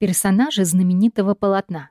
Персонажи знаменитого полотна.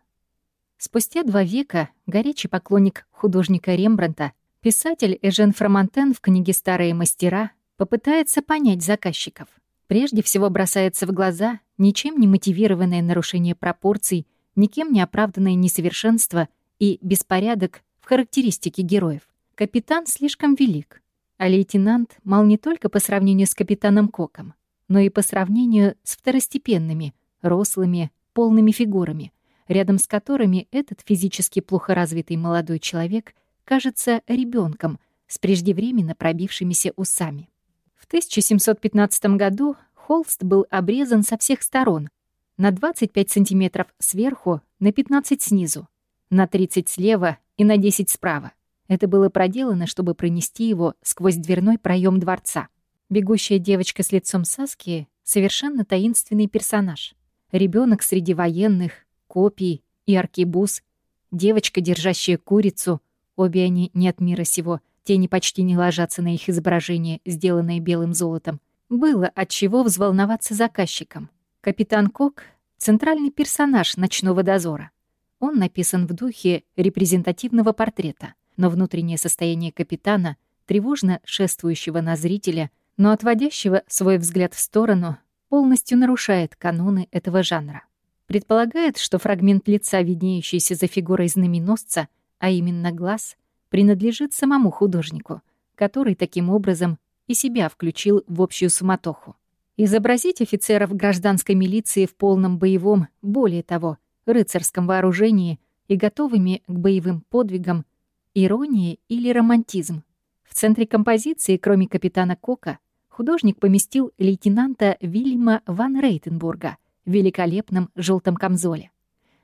Спустя два века горячий поклонник художника Рембранта, писатель Эжен Фромантен в книге «Старые мастера» попытается понять заказчиков. Прежде всего бросается в глаза ничем не мотивированное нарушение пропорций, никем не оправданное несовершенство и беспорядок в характеристике героев. Капитан слишком велик, а лейтенант мал не только по сравнению с капитаном Коком, но и по сравнению с второстепенными, рослыми, полными фигурами, рядом с которыми этот физически плохо развитый молодой человек кажется ребенком с преждевременно пробившимися усами. В 1715 году холст был обрезан со всех сторон, на 25 сантиметров сверху, на 15 снизу, на 30 слева и на 10 справа. Это было проделано, чтобы пронести его сквозь дверной проем дворца. Бегущая девочка с лицом Саски — совершенно таинственный персонаж. Ребенок среди военных, копий и аркебуз, девочка, держащая курицу, обе они не от мира сего, тени почти не ложатся на их изображение, сделанное белым золотом. Было от чего взволноваться заказчикам. Капитан Кок — центральный персонаж «Ночного дозора». Он написан в духе репрезентативного портрета, но внутреннее состояние капитана, тревожно шествующего на зрителя, но отводящего свой взгляд в сторону, полностью нарушает каноны этого жанра. Предполагает, что фрагмент лица, виднеющийся за фигурой знаменосца, а именно глаз, принадлежит самому художнику, который таким образом и себя включил в общую суматоху. Изобразить офицеров гражданской милиции в полном боевом, более того, рыцарском вооружении и готовыми к боевым подвигам, ирония или романтизм. В центре композиции, кроме капитана Кока, художник поместил лейтенанта Вильяма ван Рейтенбурга в великолепном желтом камзоле.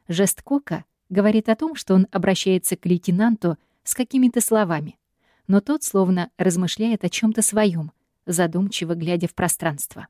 Жест Кока говорит о том, что он обращается к лейтенанту с какими-то словами, но тот словно размышляет о чем то своем, задумчиво глядя в пространство.